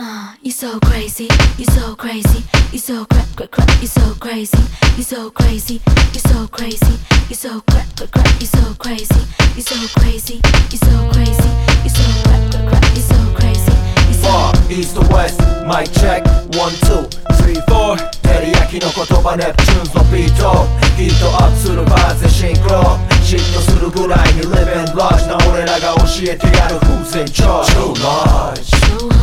Uh, you so crazy, you so crazy, you so crap, crap, crap, you so crazy, you so crazy, you so crazy, you so crap, crap, crap, you so crazy, you so crazy, you so crazy, you so crap, crap, crap, you so crazy, you so Far East to West Mic check One two three four 照り焼きの言葉ネプチューンズのビートヒートアップするバーゼシンクロ嫉妬するぐらいに Live and large な俺らが教えてやる Who's in charge Too large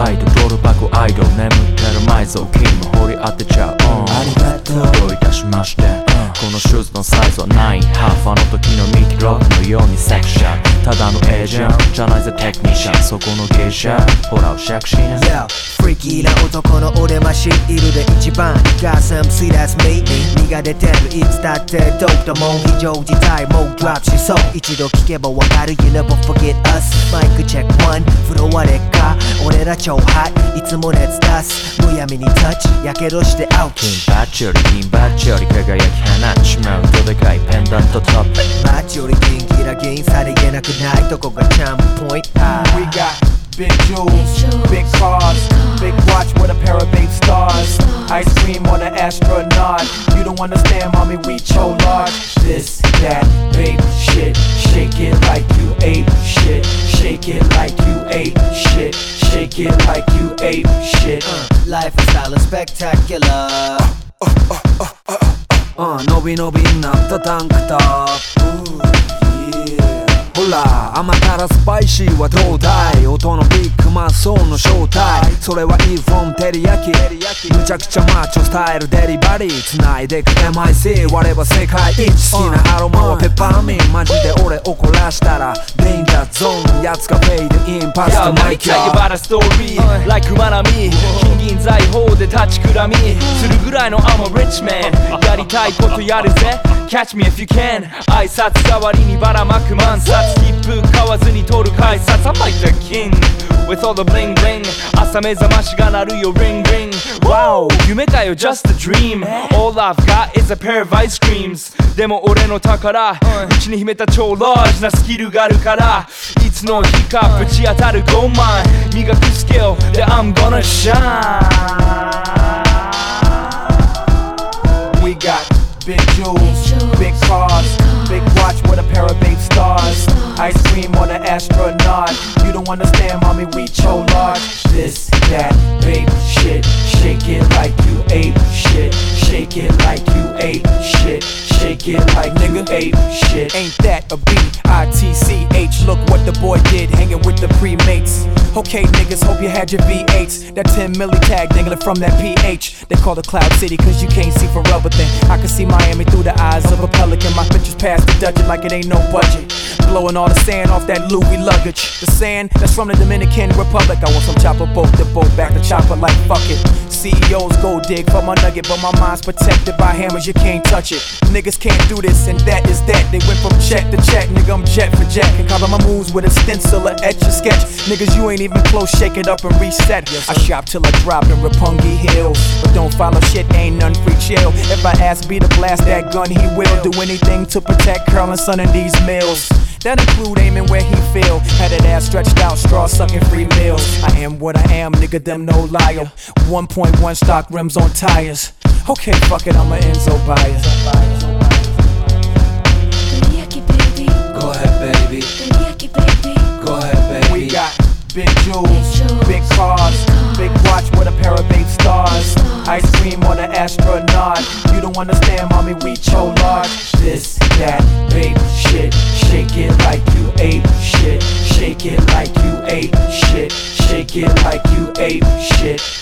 中タイトドル箱アイドル眠ってる埋蔵金も掘り当てちゃう、ありがとうどういたしまして、このシューズのサイズはない。ハーファの時のミキロックのようにセクシャルただのエージェント。じゃないぜテクニシャンそこの芸者。ほらシャクシー Yeah, freaky な男の俺マシいるで一番。Got some sweet me 身が出てるいつだってドープだもん非常事態。もうドラップしそう。一度聞けばわかる。You never forget us マイクチェック1フロア劣化俺ら超ハイ。いつも熱出す。むやみにタッチ。やけどしてアウト。金バッチより銀バッチより輝き放ち。まうどでかいペンダントトップ。マッチよりギンギラ ギンさりげなくないとこがチャームポイント We got big jewels, big cars, big watch with a pair of big stars. Ice cream on an astronaut. You don't understand, mommy, we so large. This, that, babe, shit. Shake it like you ate shit. Shake it like you ate shit. Shake it like you ate shit. Lifestyle is spectacular うん、伸び伸びになったタンクトップ 甘辛スパイシーはどうだい音のビッグマッソーの正体それは E from 照り焼きむちゃくちゃマッチョスタイルデリバリー繋いでく MIC 割れば世界一好きなアロマはペッパーミンマジで俺怒らしたらデインジャーゾーンやつがフェイドインパスとマイキャ story Like 馬並み金銀財宝で立ちくらみするぐらいの I'm a rich man やりたいことやるぜ Catch me if you can 挨拶代わりにばらまく万冊切符買わずに取る改札 I'm like the king With all the bling bling 朝目覚ましが鳴るよ ring ring Wow 夢かよ just a dream All I've got is a pair of ice creams でも俺の宝内に秘めた超ラージなスキルがあるからいつの日かぶち当たる5枚磨くスキルで I'm gonna shine We got big jewels, big cars, big watch with a pair of big stars. Ice cream on an astronaut. You don't understand, mommy, we so large. This, that, babe, shit. Shake it like you ate shit. Shake it like you ate shit. Shake it like nigga ate shit. Ain't that a B I T C H? Look what the boy did, hanging with the pre-mates. Okay, niggas, hope you had your V8s. That 10 milli tag dangling from that PH. They call it Cloud City, cause you can't see for thing. I can see Miami through the eyes of a pelican. My pictures past the Dutchess like it ain't no budget. Blowing all the sand off that Louis luggage. The sand that's from the Dominican Republic. I want some chopper boat to boat back to chopper like fuck it. CEOs go dig for my nugget, but my mind's protected by hammers, you can't touch it. Niggas can't do this, and that is that. They went from check to check, nigga, I'm jet for jet. Can cover my moves with a stencil or etch a sketch. Niggas, you ain't even close, shake it up and reset. Yes, I shop till I drop in Roppongi Hills, but don't follow shit, ain't none free chill. If I ask B to blast that gun, he will do anything to protect Curl and Son in these mills. That include aiming where he feel. Had that ass stretched out, straw sucking free meals. I am what I am, nigga, them no liar. 1.1 stock rims on tires. Okay, fuck it, I'm a Enzo buyer. Go ahead, baby. Go ahead, baby. We got big jewels, jewels, big cars, big watch with a pair of big stars. Ice cream on an astronaut. You don't understand, mommy, we so large. This, that, babe, get like you ate shit.